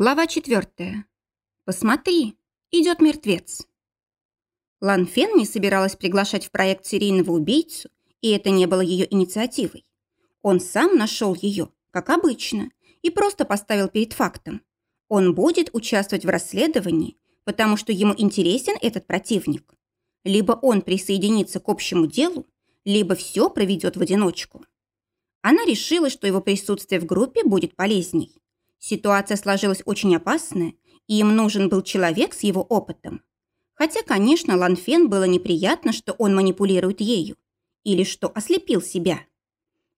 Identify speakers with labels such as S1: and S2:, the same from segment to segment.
S1: Глава четвертая. Посмотри, идет мертвец. Лан Фен не собиралась приглашать в проект серийного убийцу, и это не было ее инициативой. Он сам нашел ее, как обычно, и просто поставил перед фактом. Он будет участвовать в расследовании, потому что ему интересен этот противник. Либо он присоединится к общему делу, либо все проведет в одиночку. Она решила, что его присутствие в группе будет полезней. Ситуация сложилась очень опасная, и им нужен был человек с его опытом. Хотя, конечно, Ланфен было неприятно, что он манипулирует ею. Или что ослепил себя.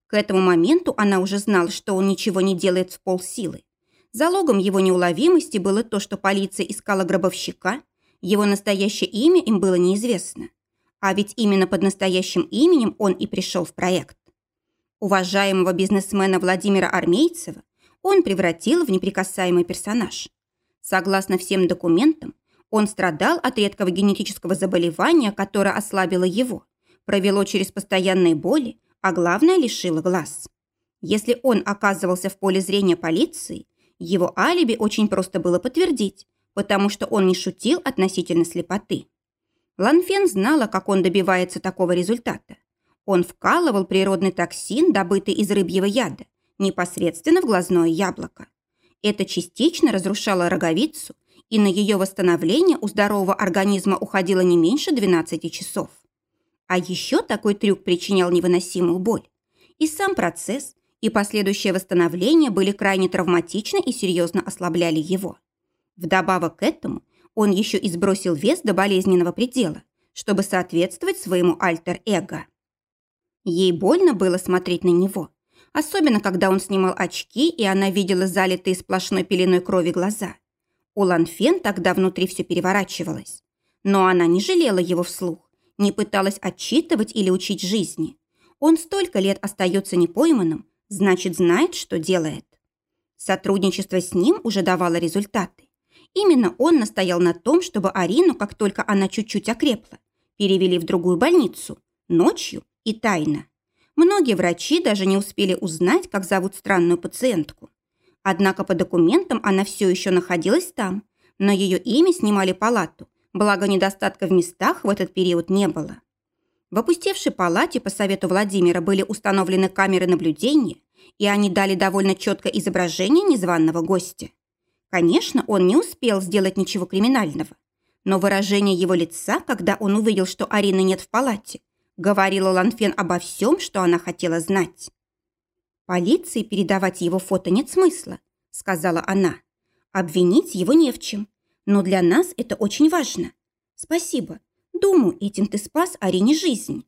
S1: К этому моменту она уже знала, что он ничего не делает в полсилы. Залогом его неуловимости было то, что полиция искала гробовщика, его настоящее имя им было неизвестно. А ведь именно под настоящим именем он и пришел в проект. Уважаемого бизнесмена Владимира Армейцева он превратил в неприкасаемый персонаж. Согласно всем документам, он страдал от редкого генетического заболевания, которое ослабило его, провело через постоянные боли, а главное, лишило глаз. Если он оказывался в поле зрения полиции, его алиби очень просто было подтвердить, потому что он не шутил относительно слепоты. Ланфен знала, как он добивается такого результата. Он вкалывал природный токсин, добытый из рыбьего яда, непосредственно в глазное яблоко. Это частично разрушало роговицу, и на ее восстановление у здорового организма уходило не меньше 12 часов. А еще такой трюк причинял невыносимую боль. И сам процесс, и последующее восстановление были крайне травматичны и серьезно ослабляли его. Вдобавок к этому он еще и сбросил вес до болезненного предела, чтобы соответствовать своему альтер-эго. Ей больно было смотреть на него, особенно когда он снимал очки, и она видела залитые сплошной пеленой крови глаза. У Ланфен тогда внутри все переворачивалось. Но она не жалела его вслух, не пыталась отчитывать или учить жизни. Он столько лет остается непойманным, значит, знает, что делает. Сотрудничество с ним уже давало результаты. Именно он настоял на том, чтобы Арину, как только она чуть-чуть окрепла, перевели в другую больницу, ночью и тайно. Многие врачи даже не успели узнать, как зовут странную пациентку. Однако по документам она все еще находилась там. но ее имя снимали палату, благо недостатка в местах в этот период не было. В опустевшей палате по совету Владимира были установлены камеры наблюдения, и они дали довольно четкое изображение незваного гостя. Конечно, он не успел сделать ничего криминального, но выражение его лица, когда он увидел, что Арины нет в палате, Говорила Ланфен обо всем, что она хотела знать. «Полиции передавать его фото нет смысла», — сказала она. «Обвинить его не в чем. Но для нас это очень важно. Спасибо. Думаю, этим ты спас Арине жизнь».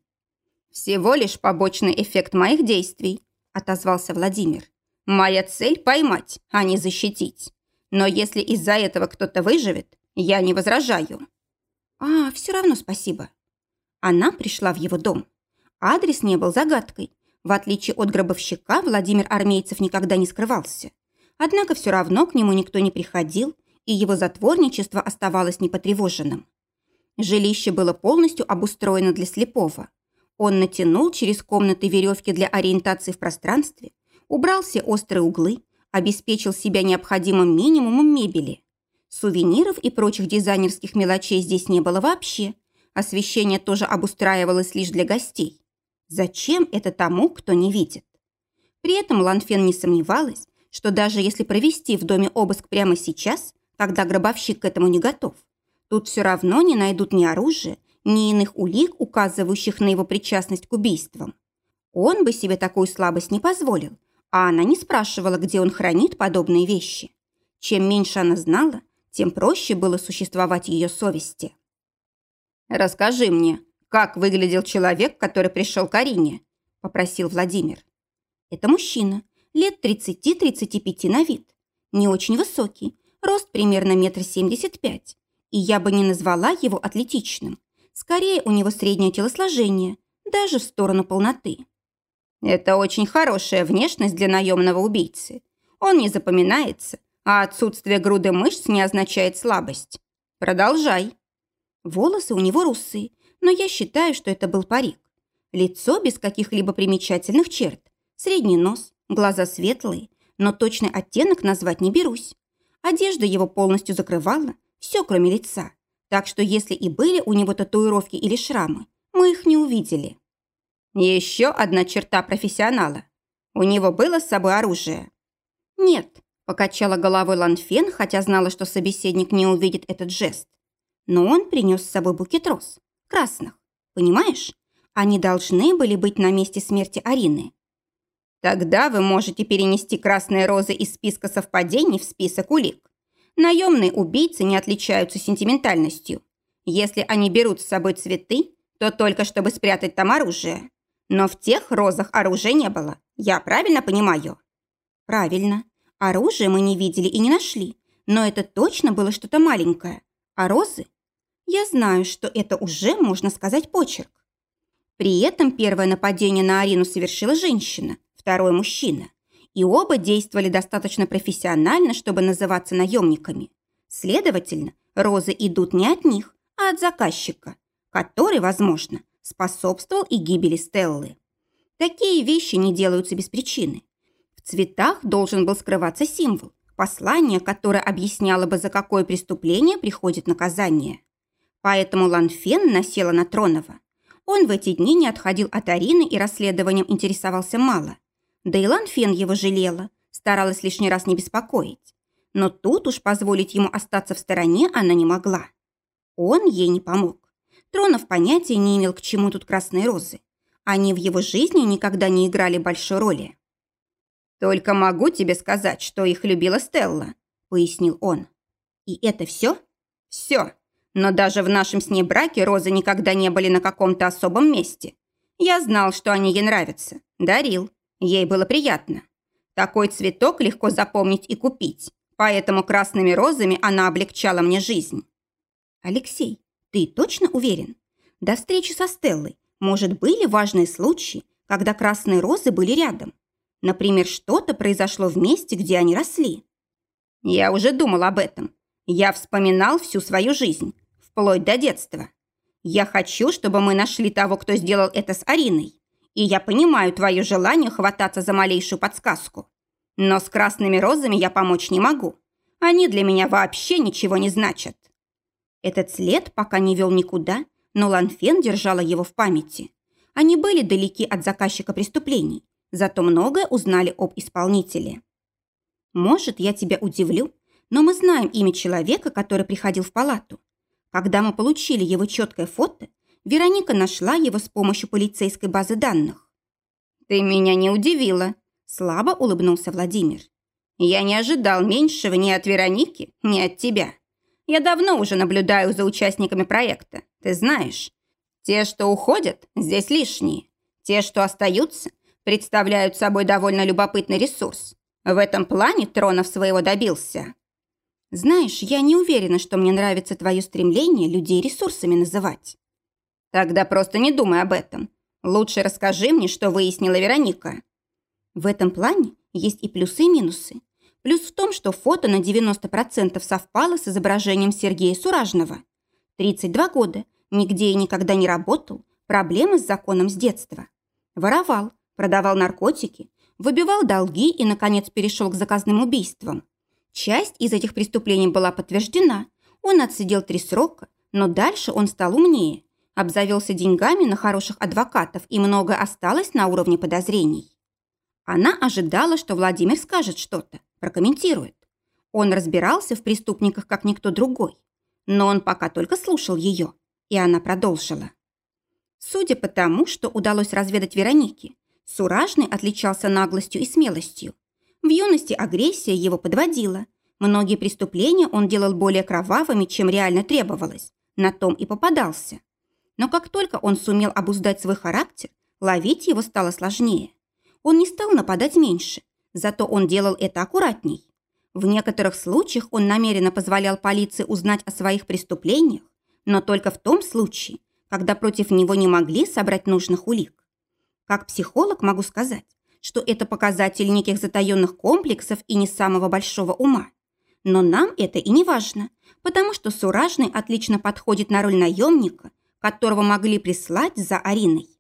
S1: «Всего лишь побочный эффект моих действий», — отозвался Владимир. «Моя цель — поймать, а не защитить. Но если из-за этого кто-то выживет, я не возражаю». «А, все равно спасибо», она пришла в его дом. Адрес не был загадкой. В отличие от гробовщика, Владимир Армейцев никогда не скрывался. Однако все равно к нему никто не приходил, и его затворничество оставалось непотревоженным. Жилище было полностью обустроено для слепого. Он натянул через комнаты веревки для ориентации в пространстве, убрал все острые углы, обеспечил себя необходимым минимумом мебели. Сувениров и прочих дизайнерских мелочей здесь не было вообще, Освещение тоже обустраивалось лишь для гостей. Зачем это тому, кто не видит? При этом Ланфен не сомневалась, что даже если провести в доме обыск прямо сейчас, когда гробовщик к этому не готов, тут все равно не найдут ни оружия, ни иных улик, указывающих на его причастность к убийствам. Он бы себе такую слабость не позволил, а она не спрашивала, где он хранит подобные вещи. Чем меньше она знала, тем проще было существовать ее совести. «Расскажи мне, как выглядел человек, который пришел к Арине?» – попросил Владимир. «Это мужчина, лет 30-35 на вид. Не очень высокий, рост примерно метр семьдесят пять. И я бы не назвала его атлетичным. Скорее, у него среднее телосложение, даже в сторону полноты». «Это очень хорошая внешность для наемного убийцы. Он не запоминается, а отсутствие груды мышц не означает слабость. Продолжай». Волосы у него русые, но я считаю, что это был парик. Лицо без каких-либо примечательных черт. Средний нос, глаза светлые, но точный оттенок назвать не берусь. Одежда его полностью закрывала, все кроме лица, так что если и были у него татуировки или шрамы, мы их не увидели. Еще одна черта профессионала. У него было с собой оружие. Нет, покачала головой Ланфен, хотя знала, что собеседник не увидит этот жест. Но он принес с собой букет роз, красных. Понимаешь? Они должны были быть на месте смерти Арины. Тогда вы можете перенести красные розы из списка совпадений в список улик. Наемные убийцы не отличаются сентиментальностью. Если они берут с собой цветы, то только чтобы спрятать там оружие. Но в тех розах оружия не было. Я правильно понимаю? Правильно. Оружие мы не видели и не нашли. Но это точно было что-то маленькое. А розы? Я знаю, что это уже, можно сказать, почерк. При этом первое нападение на Арину совершила женщина, второй мужчина. И оба действовали достаточно профессионально, чтобы называться наемниками. Следовательно, розы идут не от них, а от заказчика, который, возможно, способствовал и гибели Стеллы. Такие вещи не делаются без причины. В цветах должен был скрываться символ, послание, которое объясняло бы, за какое преступление приходит наказание. Поэтому Ланфен насела на Тронова. Он в эти дни не отходил от Арины и расследованием интересовался мало. Да и Ланфен его жалела, старалась лишний раз не беспокоить. Но тут уж позволить ему остаться в стороне она не могла. Он ей не помог. Тронов понятия не имел, к чему тут красные розы. Они в его жизни никогда не играли большой роли. «Только могу тебе сказать, что их любила Стелла», — пояснил он. «И это все?» «Все. Но даже в нашем с ней браке розы никогда не были на каком-то особом месте. Я знал, что они ей нравятся. Дарил. Ей было приятно. Такой цветок легко запомнить и купить, поэтому красными розами она облегчала мне жизнь. Алексей, ты точно уверен? До встречи со Стеллой, может, были важные случаи, когда красные розы были рядом? Например, что-то произошло в месте, где они росли. Я уже думал об этом. Я вспоминал всю свою жизнь, вплоть до детства. Я хочу, чтобы мы нашли того, кто сделал это с Ариной. И я понимаю твое желание хвататься за малейшую подсказку. Но с красными розами я помочь не могу. Они для меня вообще ничего не значат. Этот след пока не вел никуда, но Ланфен держала его в памяти. Они были далеки от заказчика преступлений, зато многое узнали об исполнителе. Может, я тебя удивлю, но мы знаем имя человека, который приходил в палату. Когда мы получили его четкое фото, Вероника нашла его с помощью полицейской базы данных. «Ты меня не удивила», – слабо улыбнулся Владимир. «Я не ожидал меньшего ни от Вероники, ни от тебя. Я давно уже наблюдаю за участниками проекта, ты знаешь. Те, что уходят, здесь лишние. Те, что остаются, представляют собой довольно любопытный ресурс. В этом плане Тронов своего добился». «Знаешь, я не уверена, что мне нравится твое стремление людей ресурсами называть». Тогда просто не думай об этом. Лучше расскажи мне, что выяснила Вероника. В этом плане есть и плюсы, и минусы. Плюс в том, что фото на 90% совпало с изображением Сергея Суражного. 32 года, нигде и никогда не работал, проблемы с законом с детства. Воровал, продавал наркотики, выбивал долги и, наконец, перешел к заказным убийствам. Часть из этих преступлений была подтверждена. Он отсидел три срока, но дальше он стал умнее обзавелся деньгами на хороших адвокатов и многое осталось на уровне подозрений. Она ожидала, что Владимир скажет что-то, прокомментирует. Он разбирался в преступниках, как никто другой. Но он пока только слушал ее, и она продолжила. Судя по тому, что удалось разведать Веронике, Суражный отличался наглостью и смелостью. В юности агрессия его подводила. Многие преступления он делал более кровавыми, чем реально требовалось. На том и попадался. Но как только он сумел обуздать свой характер, ловить его стало сложнее. Он не стал нападать меньше, зато он делал это аккуратней. В некоторых случаях он намеренно позволял полиции узнать о своих преступлениях, но только в том случае, когда против него не могли собрать нужных улик. Как психолог могу сказать, что это показатель неких затаенных комплексов и не самого большого ума. Но нам это и не важно, потому что Суражный отлично подходит на роль наемника которого могли прислать за Ариной.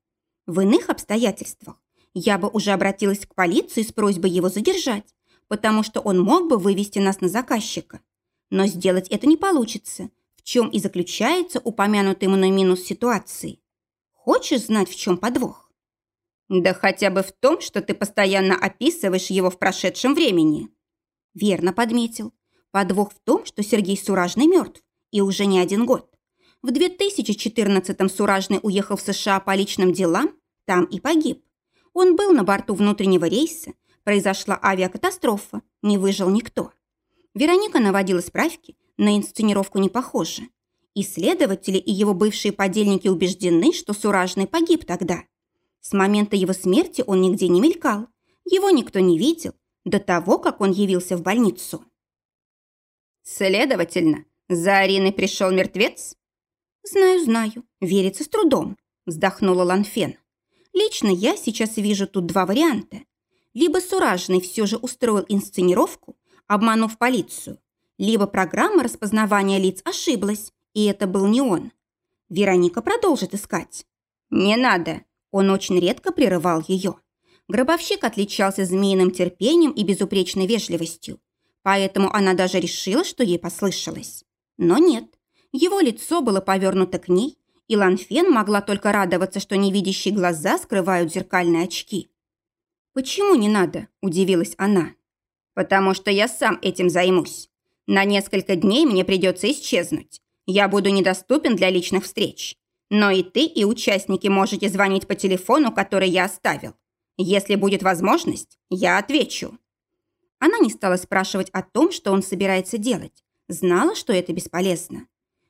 S1: В иных обстоятельствах я бы уже обратилась к полиции с просьбой его задержать, потому что он мог бы вывести нас на заказчика. Но сделать это не получится, в чем и заключается упомянутый мной минус ситуации. Хочешь знать, в чем подвох? Да хотя бы в том, что ты постоянно описываешь его в прошедшем времени. Верно подметил. Подвох в том, что Сергей Суражный мертв, и уже не один год. В 2014-м Суражный уехал в США по личным делам, там и погиб. Он был на борту внутреннего рейса, произошла авиакатастрофа, не выжил никто. Вероника наводила справки, на инсценировку не похоже. Исследователи и его бывшие подельники убеждены, что Суражный погиб тогда. С момента его смерти он нигде не мелькал, его никто не видел, до того, как он явился в больницу.
S2: Следовательно, за Ариной пришел мертвец?
S1: Знаю, знаю, верится с трудом, вздохнула Ланфен. Лично я сейчас вижу тут два варианта. Либо Суражный все же устроил инсценировку, обманув полицию, либо программа распознавания лиц ошиблась, и это был не он. Вероника продолжит искать.
S2: «Не надо!»
S1: Он очень редко прерывал ее. Гробовщик отличался змеиным терпением и безупречной вежливостью, поэтому она даже решила, что ей послышалось. Но нет, его лицо было повернуто к ней, и Ланфен могла только радоваться, что невидящие глаза скрывают зеркальные очки. «Почему не надо?» – удивилась она.
S2: «Потому что я сам этим займусь. На несколько дней мне придется исчезнуть. Я буду недоступен для личных встреч. Но и ты, и участники можете звонить по телефону, который я оставил. Если будет возможность, я отвечу».
S1: Она не стала спрашивать о том, что он собирается делать. Знала, что это бесполезно.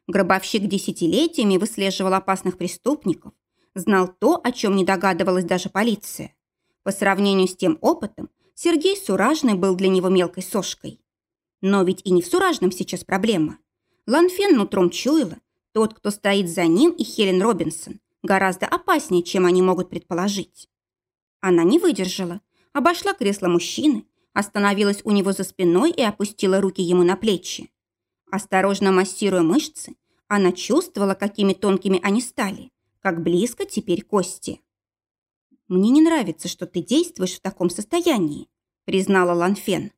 S1: Гробовщик десятилетиями выслеживал опасных преступников, знал то, о чем не догадывалась даже полиция. По сравнению с тем опытом, Сергей Суражный был для него мелкой сошкой. Но ведь и не в Суражном сейчас проблема. Ланфен нутром чуяла, тот, кто стоит за ним, и Хелен Робинсон, гораздо опаснее, чем они могут предположить. Она не выдержала, обошла кресло мужчины, остановилась у него за спиной и опустила руки ему на плечи. Осторожно массируя мышцы, она чувствовала, какими тонкими они стали, как близко теперь кости. «Мне не нравится, что ты действуешь в таком состоянии», признала Ланфен.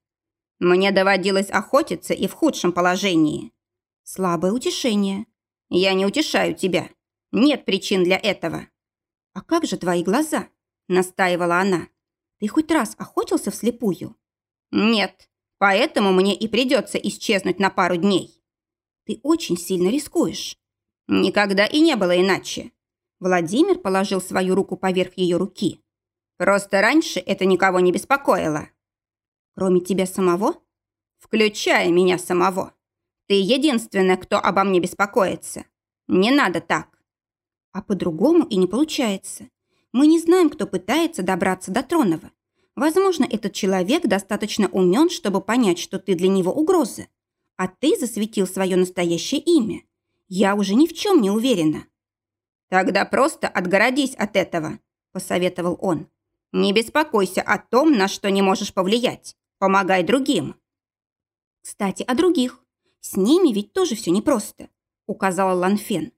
S2: «Мне доводилось охотиться и в худшем положении».
S1: «Слабое утешение».
S2: «Я не утешаю тебя. Нет причин для этого».
S1: «А как же твои глаза?» настаивала она. «Ты хоть раз охотился вслепую?»
S2: «Нет, поэтому мне и придется исчезнуть на пару дней».
S1: «Ты очень сильно рискуешь».
S2: «Никогда и не было иначе.
S1: Владимир положил свою руку поверх ее руки.
S2: «Просто раньше это никого не беспокоило».
S1: «Кроме тебя самого?»
S2: «Включая меня самого. Ты единственная, кто обо мне беспокоится. Не надо так».
S1: «А по-другому и не получается. Мы не знаем, кто пытается добраться до Тронова. Возможно, этот человек достаточно умен, чтобы понять, что ты для него угроза. А ты засветил свое настоящее имя. Я уже ни в чем не уверена».
S2: «Тогда просто отгородись от этого», – посоветовал он. «Не беспокойся о том, на что не можешь повлиять. Помогай другим».
S1: «Кстати, о других. С ними ведь тоже все непросто», – указала Ланфен.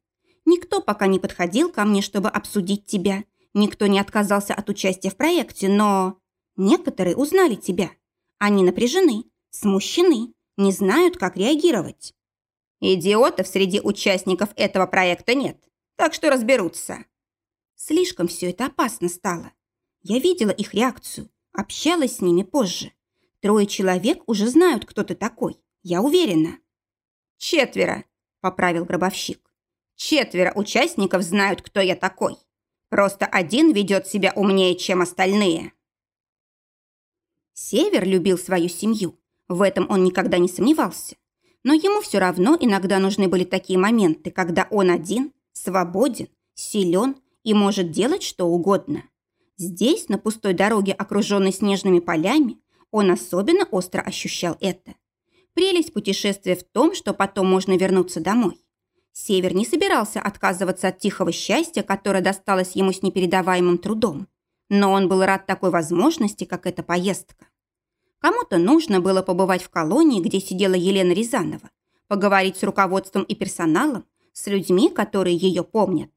S1: «Никто пока не подходил ко мне, чтобы обсудить тебя. Никто не отказался от участия в проекте, но... Некоторые узнали тебя. Они напряжены, смущены, не знают, как реагировать».
S2: «Идиотов среди участников этого проекта нет так что разберутся.
S1: Слишком все это опасно стало. Я видела их реакцию, общалась с ними позже. Трое человек уже знают, кто ты такой, я уверена.
S2: Четверо, поправил гробовщик. Четверо участников знают, кто я такой. Просто один ведет себя умнее, чем остальные.
S1: Север любил свою семью. В этом он никогда не сомневался. Но ему все равно иногда нужны были такие моменты, когда он один свободен, силен и может делать что угодно. Здесь, на пустой дороге, окруженной снежными полями, он особенно остро ощущал это. Прелесть путешествия в том, что потом можно вернуться домой. Север не собирался отказываться от тихого счастья, которое досталось ему с непередаваемым трудом. Но он был рад такой возможности, как эта поездка. Кому-то нужно было побывать в колонии, где сидела Елена Рязанова, поговорить с руководством и персоналом, с людьми, которые ее помнят.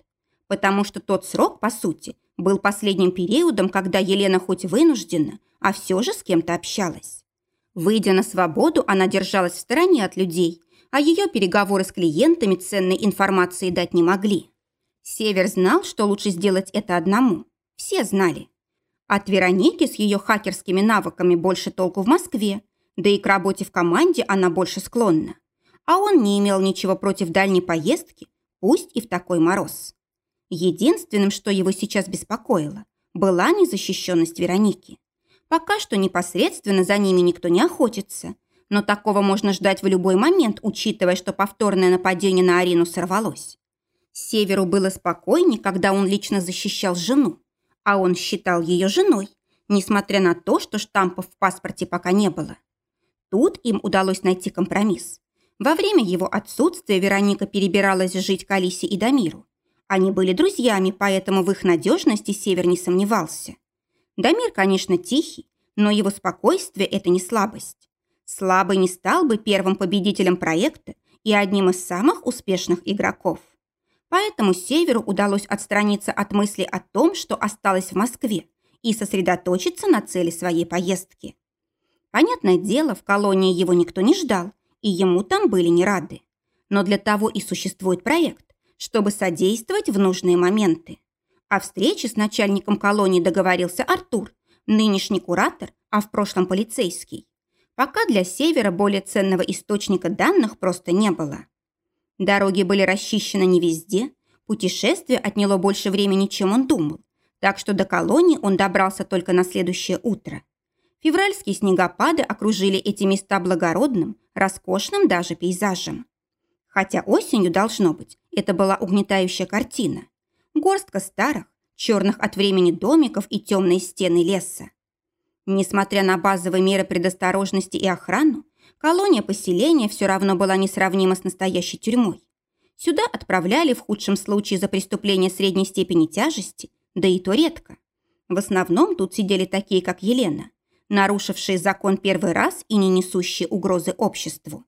S1: Потому что тот срок, по сути, был последним периодом, когда Елена хоть вынуждена, а все же с кем-то общалась. Выйдя на свободу, она держалась в стороне от людей, а ее переговоры с клиентами ценной информации дать не могли. Север знал, что лучше сделать это одному. Все знали. От Вероники с ее хакерскими навыками больше толку в Москве, да и к работе в команде она больше склонна. А он не имел ничего против дальней поездки, пусть и в такой мороз. Единственным, что его сейчас беспокоило, была незащищенность Вероники. Пока что непосредственно за ними никто не охотится, но такого можно ждать в любой момент, учитывая, что повторное нападение на Арину сорвалось. Северу было спокойнее, когда он лично защищал жену, а он считал ее женой, несмотря на то, что штампов в паспорте пока не было. Тут им удалось найти компромисс. Во время его отсутствия Вероника перебиралась жить к Алисе и Дамиру. Они были друзьями, поэтому в их надежности Север не сомневался. Дамир, конечно, тихий, но его спокойствие – это не слабость. Слабый не стал бы первым победителем проекта и одним из самых успешных игроков. Поэтому Северу удалось отстраниться от мысли о том, что осталось в Москве, и сосредоточиться на цели своей поездки. Понятное дело, в колонии его никто не ждал, и ему там были не рады. Но для того и существует проект, чтобы содействовать в нужные моменты. О встрече с начальником колонии договорился Артур, нынешний куратор, а в прошлом полицейский. Пока для Севера более ценного источника данных просто не было. Дороги были расчищены не везде, путешествие отняло больше времени, чем он думал, так что до колонии он добрался только на следующее утро. Февральские снегопады окружили эти места благородным, роскошным даже пейзажем. Хотя осенью, должно быть, это была угнетающая картина. Горстка старых, черных от времени домиков и темные стены леса. Несмотря на базовые меры предосторожности и охрану, колония поселения все равно была несравнима с настоящей тюрьмой. Сюда отправляли в худшем случае за преступление средней степени тяжести, да и то редко. В основном тут сидели такие, как Елена, нарушившие закон первый раз и не несущие угрозы обществу.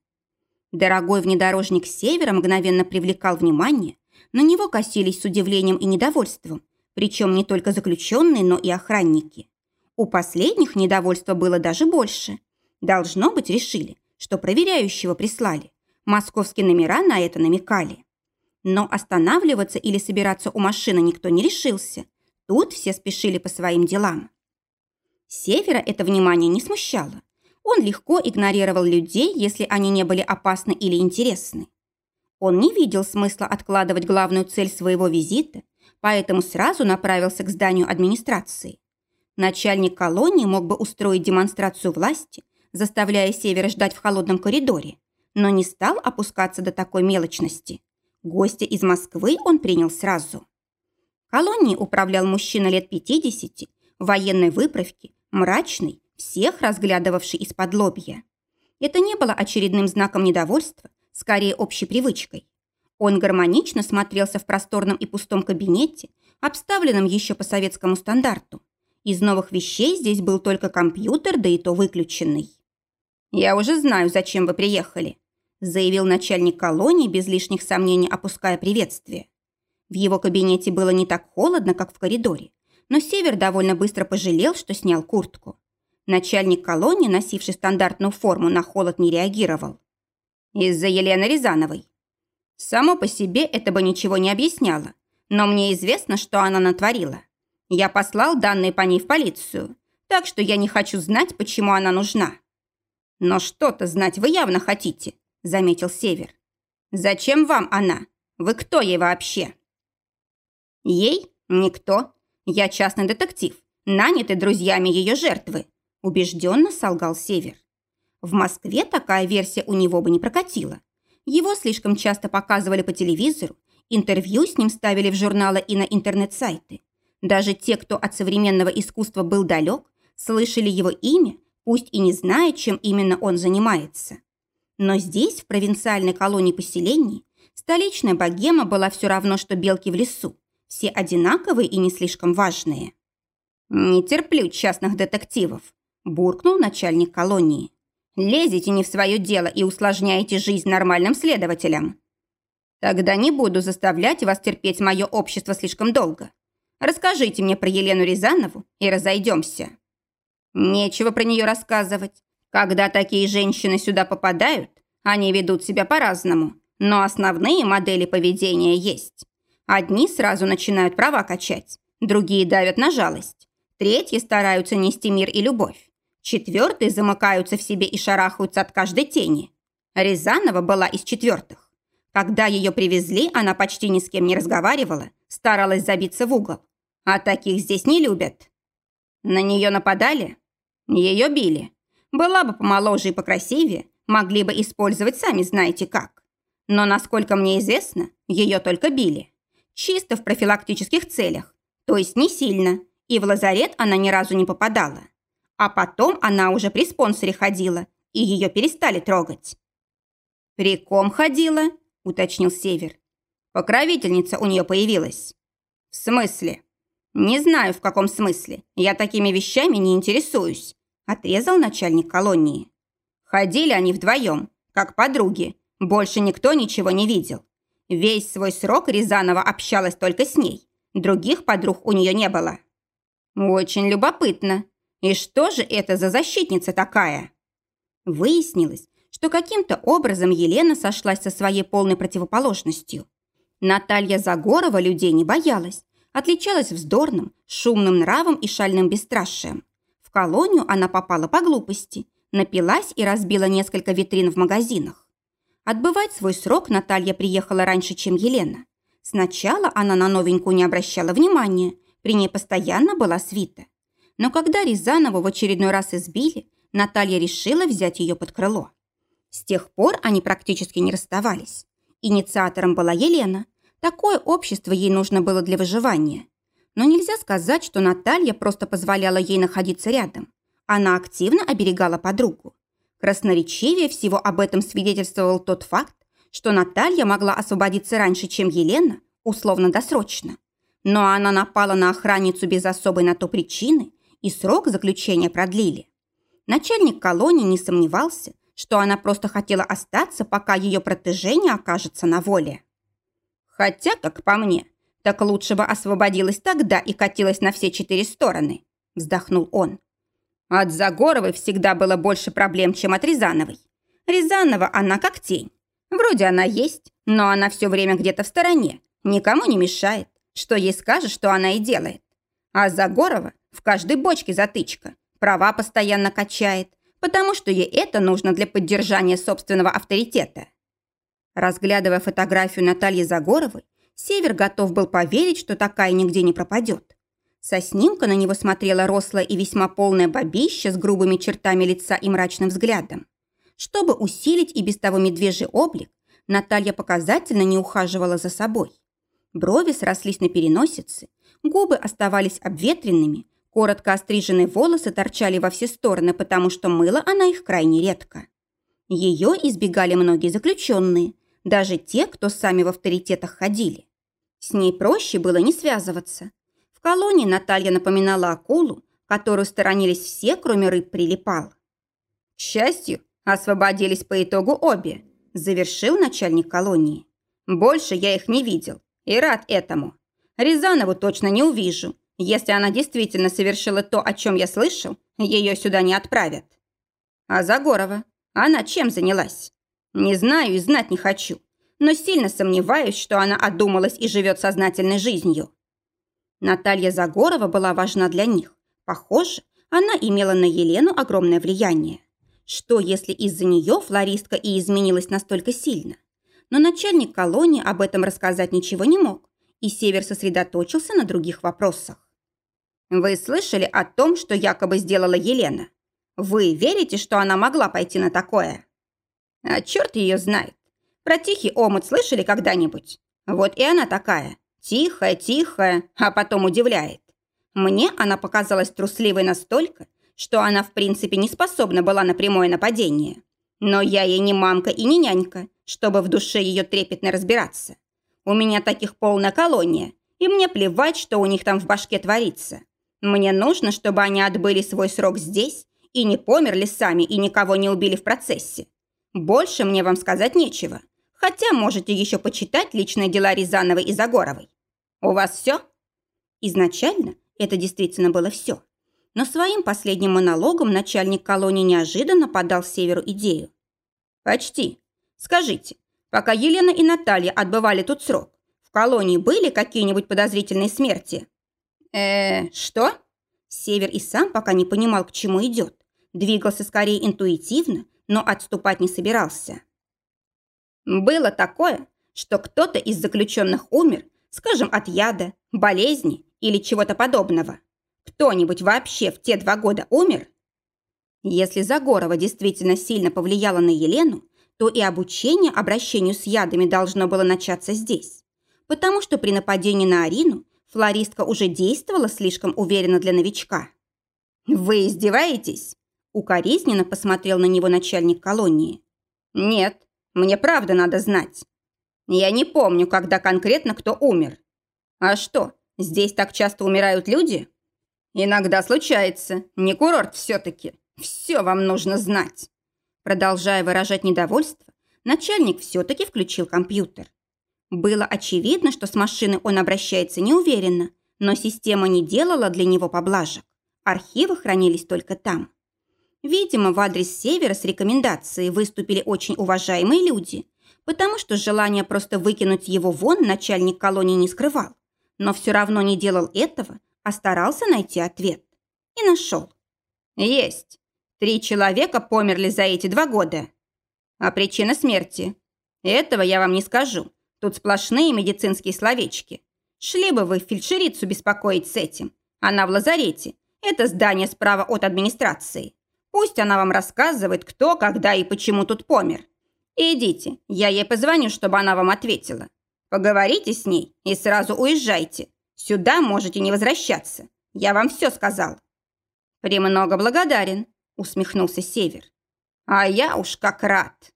S1: Дорогой внедорожник севера мгновенно привлекал внимание, на него косились с удивлением и недовольством, причем не только заключенные, но и охранники. У последних недовольства было даже больше. Должно быть, решили, что проверяющего прислали. Московские номера на это намекали. Но останавливаться или собираться у машины никто не решился. Тут все спешили по своим делам. Севера это внимание не смущало. Он легко игнорировал людей, если они не были опасны или интересны. Он не видел смысла откладывать главную цель своего визита, поэтому сразу направился к зданию администрации. Начальник колонии мог бы устроить демонстрацию власти, заставляя Севера ждать в холодном коридоре, но не стал опускаться до такой мелочности. Гостя из Москвы он принял сразу. Колонией управлял мужчина лет 50, в военной выправке, мрачный, всех разглядывавший из-под лобья. Это не было очередным знаком недовольства, скорее общей привычкой. Он гармонично смотрелся в просторном и пустом кабинете, обставленном еще по советскому стандарту. Из новых вещей здесь был только компьютер, да и то выключенный. «Я уже знаю, зачем вы приехали», заявил начальник колонии, без лишних сомнений опуская приветствие. В его кабинете было не так холодно, как в коридоре, но Север довольно быстро пожалел, что снял куртку. Начальник колонии, носивший стандартную форму, на холод не реагировал. Из-за Елены Рязановой. Само по себе это бы ничего не объясняло, но мне известно, что она натворила. Я послал данные по ней в полицию, так что я не хочу знать, почему она нужна. Но что-то знать вы явно хотите, заметил Север. Зачем вам она? Вы кто ей вообще? Ей? Никто. Я частный детектив, нанятый друзьями ее жертвы, убежденно солгал Север. В Москве такая версия у него бы не прокатила. Его слишком часто показывали по телевизору, интервью с ним ставили в журналы и на интернет-сайты. Даже те, кто от современного искусства был далек, слышали его имя, пусть и не зная, чем именно он занимается. Но здесь, в провинциальной колонии поселений, столичная богема была все равно, что белки в лесу все одинаковые и не слишком важные. «Не терплю частных детективов», – буркнул начальник колонии. «Лезете не в свое дело и усложняете жизнь нормальным следователям». «Тогда не буду заставлять вас терпеть мое общество слишком долго. Расскажите мне про Елену Рязанову и разойдемся». «Нечего про нее рассказывать.
S2: Когда такие женщины сюда попадают, они ведут себя по-разному, но основные модели поведения есть. Одни сразу начинают права качать, другие давят на жалость, третьи стараются нести мир и любовь, четвертые замыкаются в себе и шарахаются от каждой тени. Рязанова была из четвертых. Когда ее привезли, она почти ни с кем не разговаривала, старалась забиться в угол. А таких здесь не любят. На нее нападали? Ее били. Была бы помоложе и покрасивее, могли бы использовать сами знаете как. Но, насколько мне известно, ее только били. Чисто в профилактических целях, то есть не сильно, и в лазарет она ни разу не попадала. А потом она уже при спонсоре ходила, и ее перестали трогать. «При ком ходила?» – уточнил Север. «Покровительница у нее появилась». «В смысле?» «Не знаю, в каком смысле. Я такими вещами не интересуюсь», – отрезал начальник колонии. Ходили они вдвоем, как подруги. Больше никто ничего не видел. Весь свой срок Рязанова общалась только с ней. Других подруг у нее не было. Очень любопытно. И что же это за защитница такая? Выяснилось, что каким-то образом Елена сошлась со своей полной противоположностью. Наталья Загорова людей не боялась, отличалась вздорным, шумным нравом и шальным бесстрашием. В колонию она попала по глупости – Напилась и разбила несколько витрин в магазинах. Отбывать свой срок Наталья приехала раньше, чем Елена. Сначала она на новенькую не обращала внимания, при ней постоянно была свита. Но когда Рязанову в очередной раз избили, Наталья решила взять ее под крыло. С тех пор они практически не расставались. Инициатором была Елена. Такое общество ей нужно было для выживания. Но нельзя сказать, что Наталья просто позволяла ей находиться рядом. Она активно оберегала подругу. Красноречивее всего об этом свидетельствовал тот факт, что Наталья могла освободиться раньше, чем Елена, условно-досрочно. Но она напала на охранницу без особой на то причины, и срок заключения продлили. Начальник колонии не сомневался, что она просто хотела остаться, пока ее протеже не окажется на воле. Хотя, как по мне, так лучше бы освободилась тогда и катилась на все четыре стороны, вздохнул он. От Загоровой всегда было больше проблем, чем от Рязановой. Рязанова она как тень. Вроде она есть, но она все время где-то в стороне, никому не мешает. Что ей скажешь, что она и делает. А Загорова в каждой бочке затычка, права постоянно качает, потому что ей это нужно для поддержания собственного авторитета. Разглядывая фотографию Натальи Загоровой, Север готов был поверить, что такая нигде не пропадет. Со снимка на него смотрела рослая и весьма полная бабища с грубыми чертами лица и мрачным взглядом. Чтобы усилить и без того медвежий облик, Наталья показательно не ухаживала за собой. Брови срослись на переносице, губы оставались обветренными, коротко остриженные волосы торчали во все стороны, потому что мыла она их крайне редко. Ее избегали многие заключенные, даже те, кто сами в авторитетах ходили. С ней проще было не связываться. В колонии Наталья напоминала акулу, которую сторонились все, кроме рыб прилипал. К счастью, освободились по итогу обе, завершил начальник колонии. Больше я их не видел и рад этому. Рязанову точно не увижу. Если она действительно совершила то, о чем я слышал, ее сюда не отправят. А Загорова? Она чем занялась? Не знаю и знать не хочу, но сильно сомневаюсь, что она одумалась и живет сознательной жизнью. Наталья Загорова была важна для них. Похоже, она имела на Елену огромное влияние. Что, если из-за нее флористка и изменилась настолько сильно? Но начальник колонии об этом рассказать ничего не мог, и Север сосредоточился на других вопросах. «Вы слышали о том, что якобы сделала Елена? Вы верите, что она могла пойти на такое?» «А черт ее знает. Про тихий омут слышали когда-нибудь? Вот и она такая. Тихая, тихая, а потом удивляет. Мне она показалась трусливой настолько, что она в принципе не способна была на прямое нападение. Но я ей не мамка и не нянька, чтобы в душе ее трепетно разбираться. У меня таких полная колония, и мне плевать, что у них там в башке творится. Мне нужно, чтобы они отбыли свой срок здесь и не померли сами и никого не убили в процессе. Больше мне вам сказать нечего. Хотя можете еще почитать личные дела Рязановой и Загоровой. У вас все? Изначально это действительно было все.
S1: но своим последним монологом начальник колонии неожиданно подал Северу идею.
S2: «Почти. Скажите, пока Елена и Наталья отбывали тут срок, в колонии были какие-нибудь подозрительные смерти?»
S1: «Э, что?» Север и сам пока не понимал, к чему идет. Двигался скорее интуитивно, но отступать не собирался.
S2: «Было такое, что кто-то из заключенных умер, скажем, от яда, болезни или чего-то подобного. Кто-нибудь вообще в те два года умер?
S1: Если Загорова действительно сильно повлияла на Елену, то и обучение обращению с ядами должно было начаться здесь. Потому что при нападении на Арину флористка уже действовала слишком уверенно для новичка.
S2: «Вы издеваетесь?» Укоризненно посмотрел на него начальник колонии. «Нет, мне правда надо знать. Я не помню, когда конкретно кто умер. А что, здесь так часто умирают люди?» «Иногда случается. Не курорт все-таки. Все вам нужно знать».
S1: Продолжая выражать недовольство, начальник все-таки включил компьютер. Было очевидно, что с машины он обращается неуверенно, но система не делала для него поблажек. Архивы хранились только там. Видимо, в адрес Севера с рекомендацией выступили очень уважаемые люди, потому что желание просто выкинуть его вон начальник колонии не скрывал, но все равно не делал этого, а старался найти ответ. И нашел.
S2: Есть. Три человека померли за эти два года. А причина смерти? Этого я вам не скажу. Тут сплошные медицинские словечки. Шли бы вы фельдшерицу беспокоить с этим. Она в лазарете. Это здание справа от администрации. Пусть она вам рассказывает, кто, когда и почему тут помер. Идите, я ей позвоню, чтобы она вам ответила. Поговорите с ней и сразу уезжайте. Сюда можете не возвращаться. Я вам все сказал». «Премного благодарен», — усмехнулся Север. «А я уж как рад».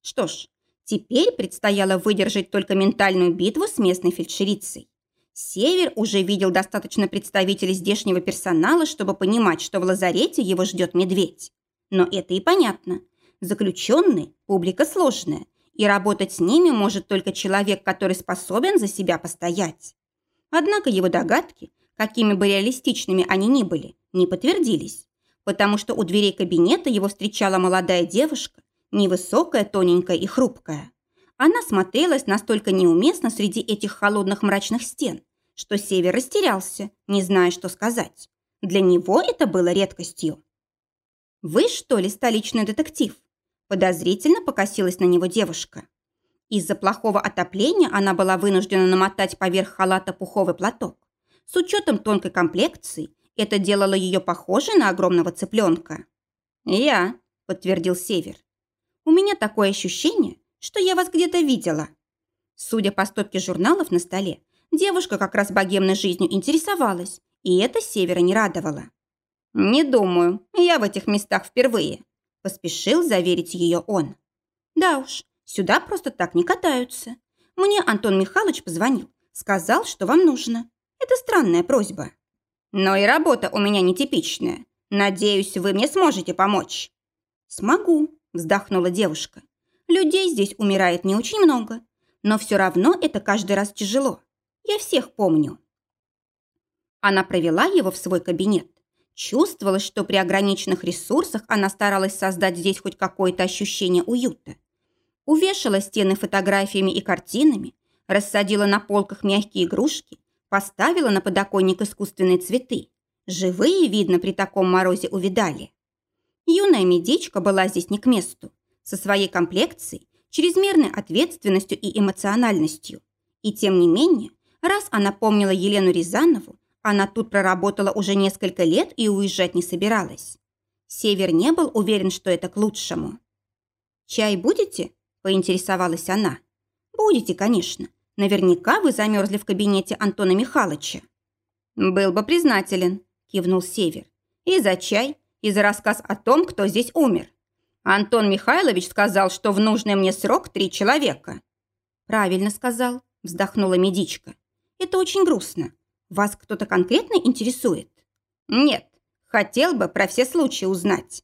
S2: Что ж, теперь предстояло выдержать только ментальную битву с местной фельдшерицей. Север уже видел достаточно представителей здешнего персонала, чтобы понимать, что в лазарете его ждет медведь. Но это и понятно. Заключенные – публика сложная, и работать с ними может только человек, который способен за себя постоять. Однако его догадки, какими бы реалистичными они ни были, не подтвердились, потому что у дверей кабинета его встречала молодая девушка, невысокая, тоненькая и хрупкая. Она смотрелась настолько неуместно среди этих холодных мрачных стен, что Север растерялся, не зная, что сказать. Для него это было редкостью. «Вы, что ли, столичный детектив?» Подозрительно покосилась на него девушка. Из-за плохого отопления она была вынуждена намотать поверх халата пуховый платок. С учетом тонкой комплекции это делало ее похожей на огромного цыпленка. «Я», — подтвердил Север.
S1: «У меня такое ощущение, что я вас где-то видела». Судя по стопке журналов на столе, девушка как раз богемной жизнью интересовалась, и это Севера не радовало.
S2: «Не думаю, я в этих местах впервые», – поспешил заверить ее он.
S1: «Да уж, Сюда просто так не катаются. Мне Антон Михайлович позвонил. Сказал, что вам нужно. Это странная просьба.
S2: Но и работа у меня нетипичная. Надеюсь, вы мне сможете помочь.
S1: Смогу, вздохнула девушка. Людей здесь умирает не очень много. Но все равно это каждый раз тяжело. Я всех помню. Она провела его в свой кабинет. Чувствовалось, что при ограниченных ресурсах она старалась создать здесь хоть какое-то ощущение уюта увешала стены фотографиями и картинами, рассадила на полках мягкие игрушки, поставила на подоконник искусственные цветы. Живые, видно, при таком морозе увидали. Юная медичка была здесь не к месту, со своей комплекцией, чрезмерной ответственностью и эмоциональностью. И тем не менее, раз она помнила Елену Рязанову, она тут проработала уже несколько лет и уезжать не собиралась. Север не был уверен, что это к лучшему. «Чай будете?» поинтересовалась она. «Будете, конечно. Наверняка вы замерзли в кабинете Антона Михайловича».
S2: «Был бы признателен», – кивнул Север. «И за чай, и за рассказ о том, кто здесь умер. Антон Михайлович сказал, что в нужный мне срок три человека».
S1: «Правильно сказал», – вздохнула медичка. «Это очень грустно. Вас кто-то конкретно интересует?»
S2: «Нет, хотел бы про все случаи узнать».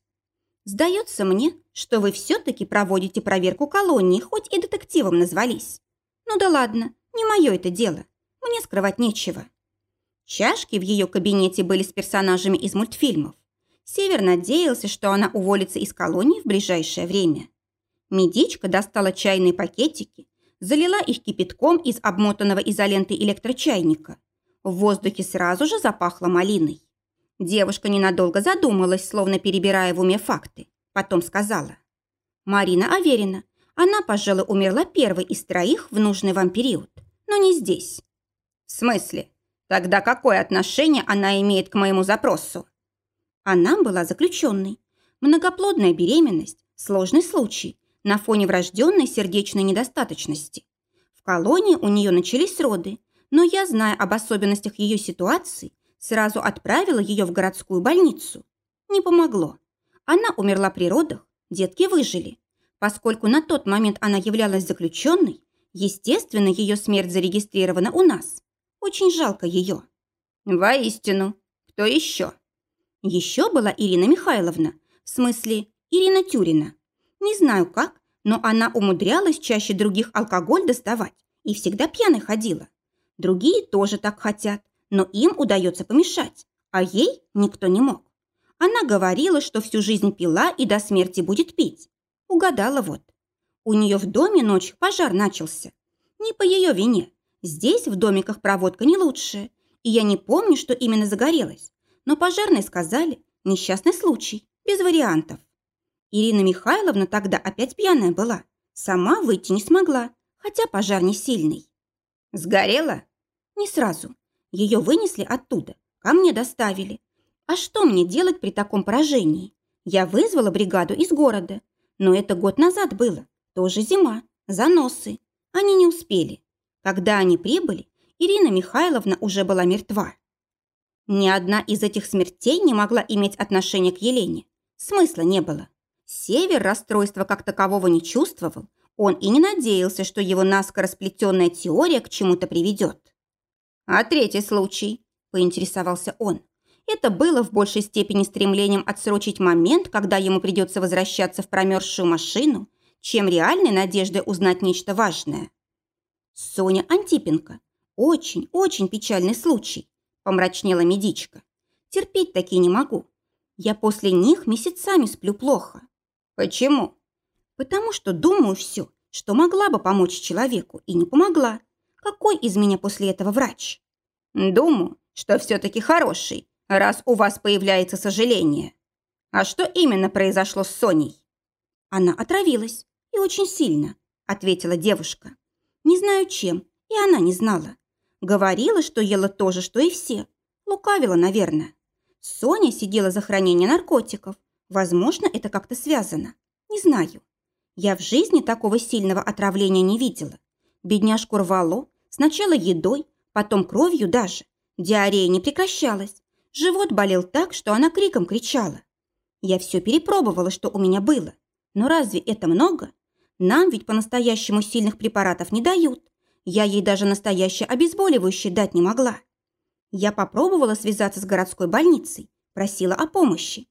S1: Сдается мне, что вы все-таки проводите проверку колонии, хоть и детективом назвались. Ну да ладно, не мое это дело. Мне скрывать нечего. Чашки в ее кабинете были с персонажами из мультфильмов. Север надеялся, что она уволится из колонии в ближайшее время. Медичка достала чайные пакетики, залила их кипятком из обмотанного изолентой электрочайника. В воздухе сразу же запахло малиной. Девушка ненадолго задумалась, словно перебирая в уме факты. Потом сказала. «Марина Аверина. Она, пожалуй, умерла первой из троих в нужный вам период. Но не здесь».
S2: «В смысле? Тогда какое отношение она имеет к моему запросу?»
S1: Она была заключенной. Многоплодная беременность, сложный случай, на фоне врожденной сердечной недостаточности. В колонии у нее начались роды, но я, зная об особенностях ее ситуации, сразу отправила ее в городскую больницу. Не помогло. Она умерла при родах, детки выжили. Поскольку на тот момент она являлась заключенной, естественно, ее смерть зарегистрирована у нас. Очень жалко ее.
S2: Воистину. Кто еще?
S1: Еще была Ирина Михайловна, в смысле Ирина Тюрина. Не знаю как, но она умудрялась чаще других алкоголь доставать и всегда пьяной ходила. Другие тоже так хотят, но им удается помешать, а ей никто не мог. Она говорила, что всю жизнь пила и до смерти будет пить. Угадала вот. У нее в доме ночью пожар начался. Не по ее вине. Здесь в домиках проводка не лучшая, и я не помню, что именно загорелось. Но пожарные сказали, несчастный случай, без вариантов. Ирина Михайловна тогда опять пьяная была. Сама выйти не смогла, хотя пожар не сильный.
S2: Сгорела?
S1: Не сразу. Ее вынесли оттуда, ко мне доставили. А что мне делать при таком поражении? Я вызвала бригаду из города. Но это год назад было. Тоже зима. Заносы. Они не успели. Когда они прибыли, Ирина Михайловна уже была мертва. Ни одна из этих смертей не могла иметь отношения к Елене. Смысла не было. Север расстройства как такового не чувствовал. Он и не надеялся, что его наскоро сплетенная теория к чему-то приведет.
S2: «А третий случай?» – поинтересовался он.
S1: Это было в большей степени стремлением отсрочить момент, когда ему придется возвращаться в промерзшую машину, чем реальной надеждой узнать нечто важное. Соня Антипенко. Очень, очень печальный случай, помрачнела медичка. Терпеть такие не могу. Я после них месяцами сплю плохо.
S2: Почему?
S1: Потому что думаю все, что могла бы помочь человеку, и не помогла. Какой из меня после этого врач?
S2: Думаю, что все-таки хороший, раз у вас появляется сожаление. А что именно произошло с Соней?
S1: Она отравилась, и очень сильно, ответила девушка. Не знаю чем, и она не знала. Говорила, что ела то же, что и все. Лукавила, наверное. Соня сидела за хранение наркотиков, Возможно, это как-то связано. Не знаю. Я в жизни такого сильного отравления не видела. Бедняжку рвало. Сначала едой, потом кровью даже. Диарея не прекращалась. Живот болел так, что она криком кричала. Я все перепробовала, что у меня было. Но разве это много? Нам ведь по-настоящему сильных препаратов не дают. Я ей даже настоящее обезболивающее дать не могла. Я попробовала связаться с городской больницей, просила о помощи.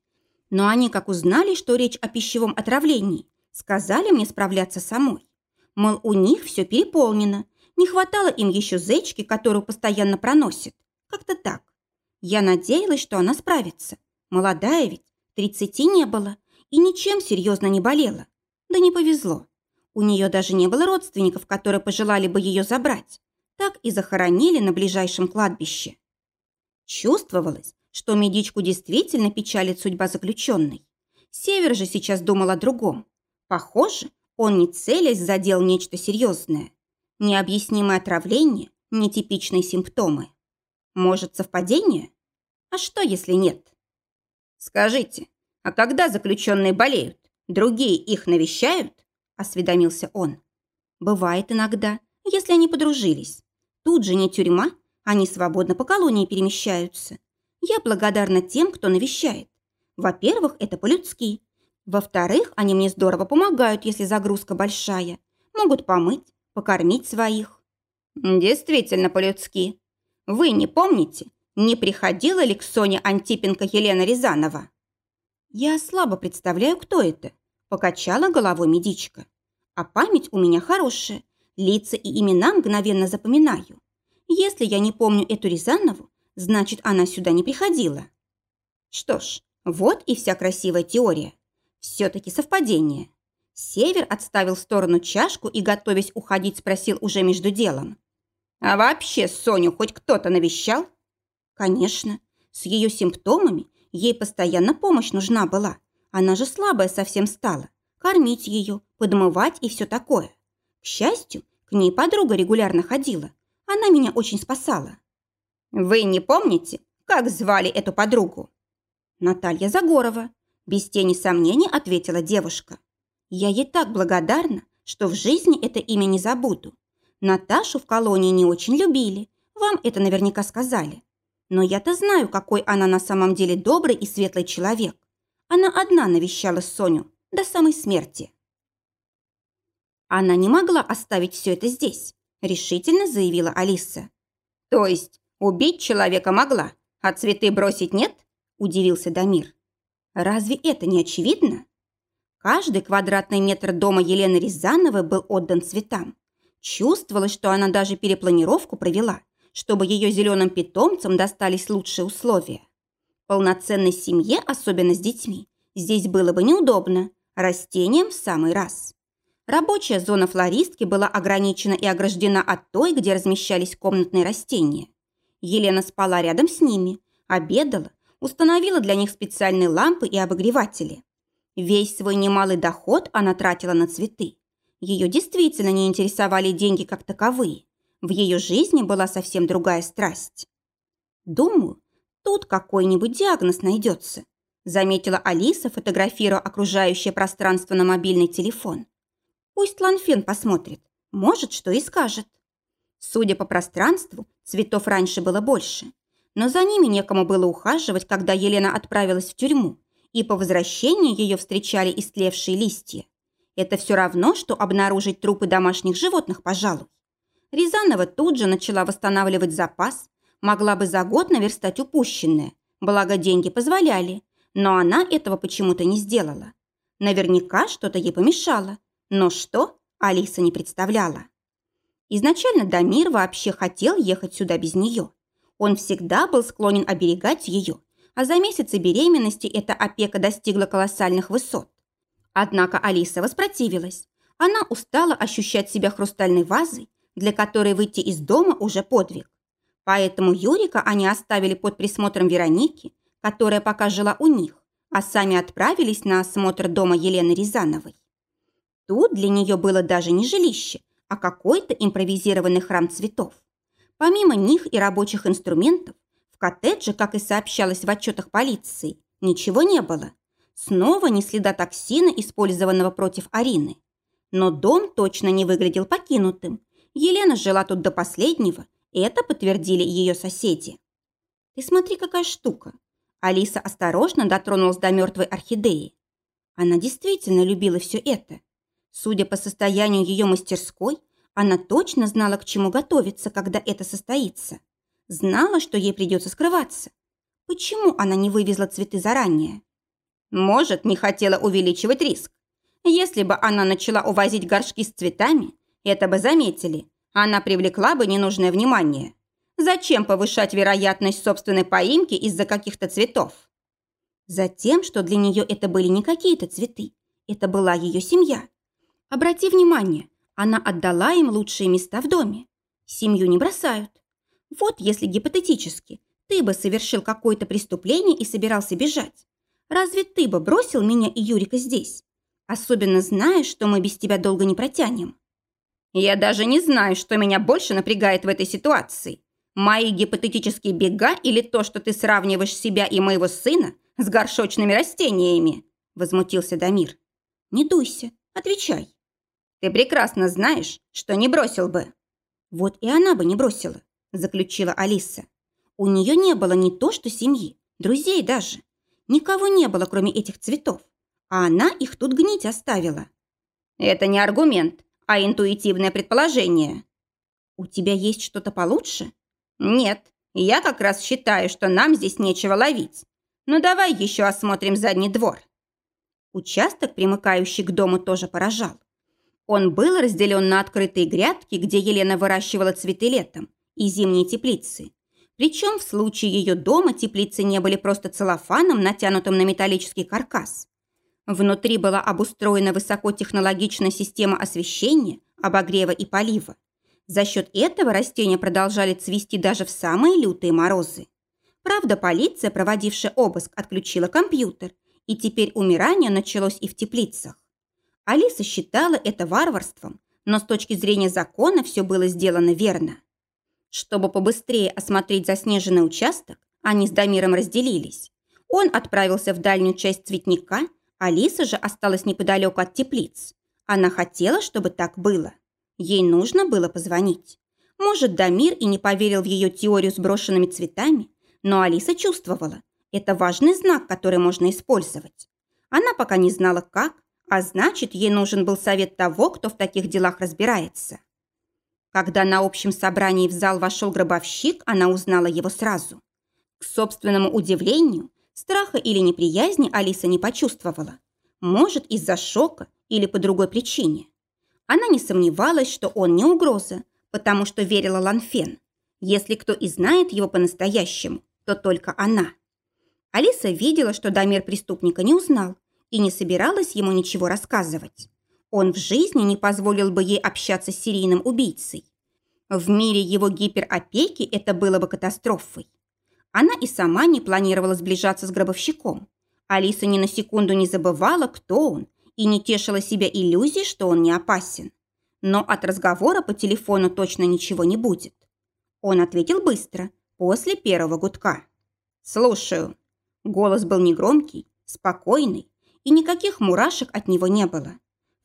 S1: Но они, как узнали, что речь о пищевом отравлении, сказали мне справляться самой. Мол, у них все переполнено, не хватало им еще зечки, которую постоянно проносит. Как-то так. Я надеялась, что она справится. Молодая ведь, тридцати не было, и ничем серьезно не болела. Да не повезло. У нее даже не было родственников, которые пожелали бы ее забрать. Так и захоронили на ближайшем кладбище. Чувствовалось, что медичку действительно печалит судьба заключенной. Север же сейчас думал о другом. Похоже, он не целясь задел нечто серьезное. Необъяснимое отравление, нетипичные симптомы. Может, совпадение? А что, если нет?
S2: Скажите, а когда заключенные болеют, другие их навещают? Осведомился он.
S1: Бывает иногда, если они подружились. Тут же не тюрьма, они свободно по колонии перемещаются. Я благодарна тем, кто навещает. Во-первых, это по-людски. Во-вторых, они мне здорово помогают, если загрузка большая. Могут помыть, покормить своих.
S2: Действительно по-людски. Вы не помните, не приходила ли к Соне Антипенко Елена Рязанова?
S1: Я слабо представляю, кто это. Покачала головой медичка. А память у меня хорошая. Лица и имена мгновенно запоминаю. Если я не помню эту Рязанову, Значит, она сюда не приходила. Что ж, вот и вся красивая теория. Все-таки совпадение. Север отставил в сторону чашку и, готовясь уходить, спросил уже между делом. «А вообще Соню хоть кто-то навещал?» «Конечно. С ее симптомами ей постоянно помощь нужна была. Она же слабая совсем стала. Кормить ее, подмывать и все такое. К счастью, к ней подруга регулярно ходила. Она меня очень спасала».
S2: «Вы не помните, как звали эту подругу?»
S1: «Наталья Загорова», – без тени сомнений ответила девушка. «Я ей так благодарна, что в жизни это имя не забуду. Наташу в колонии не очень любили, вам это наверняка сказали. Но я-то знаю, какой она на самом деле добрый и светлый человек. Она одна навещала Соню до самой смерти». Она не могла оставить все это здесь, решительно заявила Алиса.
S2: То есть убить человека могла, а цветы бросить нет? удивился Дамир.
S1: Разве это не очевидно? Каждый квадратный метр дома Елены Рязановой был отдан цветам. Чувствовалось, что она даже перепланировку провела, чтобы ее зеленым питомцам достались лучшие условия. Полноценной семье, особенно с детьми, здесь было бы неудобно, растениям в самый раз. Рабочая зона флористки была ограничена и ограждена от той, где размещались комнатные растения. Елена спала рядом с ними, обедала, установила для них специальные лампы и обогреватели. Весь свой немалый доход она тратила на цветы. Ее действительно не интересовали деньги как таковые. В ее жизни была совсем другая страсть. «Думаю, тут какой-нибудь диагноз найдется», заметила Алиса, фотографируя окружающее пространство на мобильный телефон. Пусть Ланфен посмотрит. Может, что и скажет. Судя по пространству, цветов раньше было больше. Но за ними некому было ухаживать, когда Елена отправилась в тюрьму, и по возвращении ее встречали истлевшие листья. Это все равно, что обнаружить трупы домашних животных, пожалуй. Рязанова тут же начала восстанавливать запас, могла бы за год наверстать упущенное, благо деньги позволяли, но она этого почему-то не сделала. Наверняка что-то ей помешало, но что, Алиса не представляла. Изначально Дамир вообще хотел ехать сюда без нее. Он всегда был склонен оберегать ее, а за месяцы беременности эта опека достигла колоссальных высот. Однако Алиса воспротивилась. Она устала ощущать себя хрустальной вазой, для которой выйти из дома уже подвиг. Поэтому Юрика они оставили под присмотром Вероники, которая пока жила у них, а сами отправились на осмотр дома Елены Рязановой. Тут для нее было даже не жилище, а какой-то импровизированный храм цветов. Помимо них и рабочих инструментов, в коттедже, как и сообщалось в отчетах полиции, ничего не было. Снова ни следа токсина, использованного против Арины. Но дом точно не выглядел покинутым. Елена жила тут до последнего, это подтвердили ее соседи. «Ты смотри, какая штука!» Алиса осторожно дотронулась до мертвой орхидеи. Она действительно любила все это. Судя по состоянию ее мастерской, она точно знала, к чему готовиться, когда это состоится. Знала, что ей придется скрываться. Почему она не вывезла цветы заранее?
S2: Может, не хотела увеличивать риск. Если бы она начала увозить горшки с цветами, это бы заметили. Она привлекла бы ненужное внимание. Зачем повышать вероятность собственной поимки из-за каких-то цветов?
S1: Затем, что для нее это были не какие-то цветы. Это была ее семья. Обрати внимание, она отдала им лучшие места в доме. Семью не бросают. Вот если гипотетически ты бы совершил какое-то преступление и собирался бежать. Разве ты бы бросил меня и Юрика здесь? Особенно зная, что мы без тебя долго не протянем.
S2: Я даже не знаю, что меня больше напрягает в этой ситуации. Мои гипотетические бега или то, что ты сравниваешь себя и моего сына с горшочными растениями?» Возмутился Дамир.
S1: «Не дуйся, отвечай.
S2: Ты прекрасно знаешь, что не бросил бы».
S1: «Вот и она бы не бросила», – заключила Алиса. «У нее не было ни то что семьи, друзей даже. Никого не было, кроме этих цветов. А она их тут гнить оставила».
S2: «Это не аргумент, а интуитивное предположение».
S1: «У тебя есть что-то получше?»
S2: «Нет, я как раз считаю, что нам здесь нечего ловить. Ну давай еще осмотрим задний двор».
S1: Участок, примыкающий к дому, тоже поражал. Он был разделен на открытые грядки, где Елена выращивала цветы летом, и зимние теплицы. Причем в случае ее дома теплицы не были просто целлофаном, натянутым на металлический каркас. Внутри была обустроена высокотехнологичная система освещения, обогрева и полива. За счет этого растения продолжали цвести даже в самые лютые морозы. Правда, полиция, проводившая обыск, отключила компьютер, и теперь умирание началось и в теплицах. Алиса считала это варварством, но с точки зрения закона все было сделано верно. Чтобы побыстрее осмотреть заснеженный участок, они с Дамиром разделились. Он отправился в дальнюю часть цветника, Алиса же осталась неподалеку от теплиц. Она хотела, чтобы так было. Ей нужно было позвонить. Может, Дамир и не поверил в ее теорию с брошенными цветами, но Алиса чувствовала, это важный знак, который можно использовать. Она пока не знала, как, а значит, ей нужен был совет того, кто в таких делах разбирается. Когда на общем собрании в зал вошел гробовщик, она узнала его сразу. К собственному удивлению, страха или неприязни Алиса не почувствовала. Может, из-за шока или по другой причине. Она не сомневалась, что он не угроза, потому что верила Ланфен. Если кто и знает его по-настоящему, то только она. Алиса видела, что Дамир преступника не узнал и не собиралась ему ничего рассказывать. Он в жизни не позволил бы ей общаться с серийным убийцей. В мире его гиперопеки это было бы катастрофой. Она и сама не планировала сближаться с гробовщиком. Алиса ни на секунду не забывала, кто он, и не тешила себя иллюзией, что он не опасен. Но от разговора по телефону точно ничего не будет. Он ответил быстро, после первого гудка. «Слушаю». Голос был негромкий, спокойный, и никаких мурашек от него не было.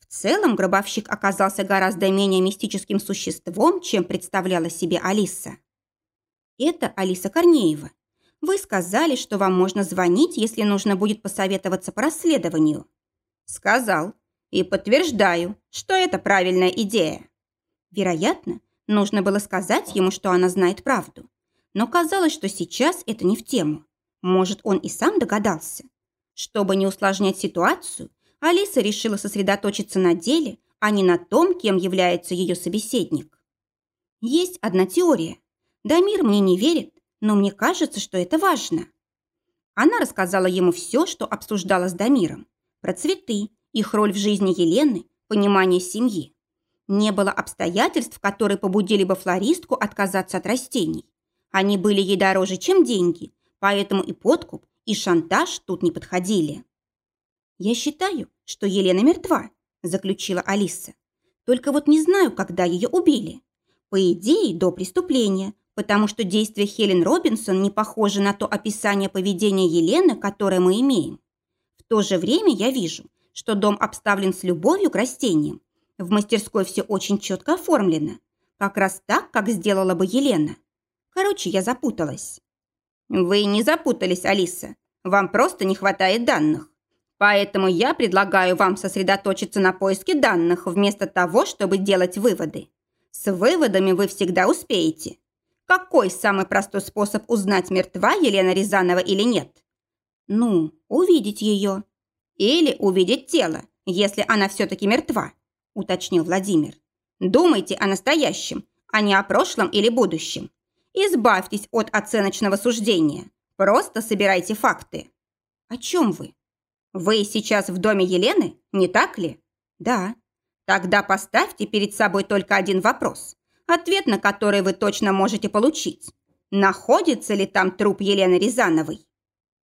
S1: В целом гробовщик оказался гораздо менее мистическим существом, чем представляла себе Алиса. «Это Алиса Корнеева. Вы сказали, что вам можно звонить, если нужно будет посоветоваться по расследованию». «Сказал. И подтверждаю, что это правильная идея». Вероятно, нужно было сказать ему, что она знает правду. Но казалось, что сейчас это не в тему. Может, он и сам догадался. Чтобы не усложнять ситуацию, Алиса решила сосредоточиться на деле, а не на том, кем является ее собеседник. Есть одна теория. Дамир мне не верит, но мне кажется, что это важно. Она рассказала ему все, что обсуждала с Дамиром. Про цветы, их роль в жизни Елены, понимание семьи. Не было обстоятельств, которые побудили бы флористку отказаться от растений. Они были ей дороже, чем деньги, Поэтому и подкуп, и шантаж тут не подходили. «Я считаю, что Елена мертва», – заключила Алиса. «Только вот не знаю, когда ее убили. По идее, до преступления, потому что действия Хелен Робинсон не похожи на то описание поведения Елены, которое мы имеем. В то же время я вижу, что дом обставлен с любовью к растениям. В мастерской все очень четко оформлено. Как раз так, как сделала бы Елена. Короче, я запуталась. Вы не запутались, Алиса. Вам просто не хватает данных. Поэтому я предлагаю вам сосредоточиться на поиске данных вместо того, чтобы делать выводы. С выводами вы всегда успеете. Какой самый простой способ узнать, мертва Елена Рязанова или нет? Ну, увидеть ее. Или увидеть тело, если она все-таки мертва, уточнил Владимир. Думайте о настоящем, а не о прошлом или будущем. Избавьтесь от оценочного суждения. Просто собирайте факты. О чем вы? Вы сейчас в доме Елены, не так ли? Да. Тогда поставьте перед собой только один вопрос, ответ на который вы точно можете получить. Находится ли там труп Елены Рязановой?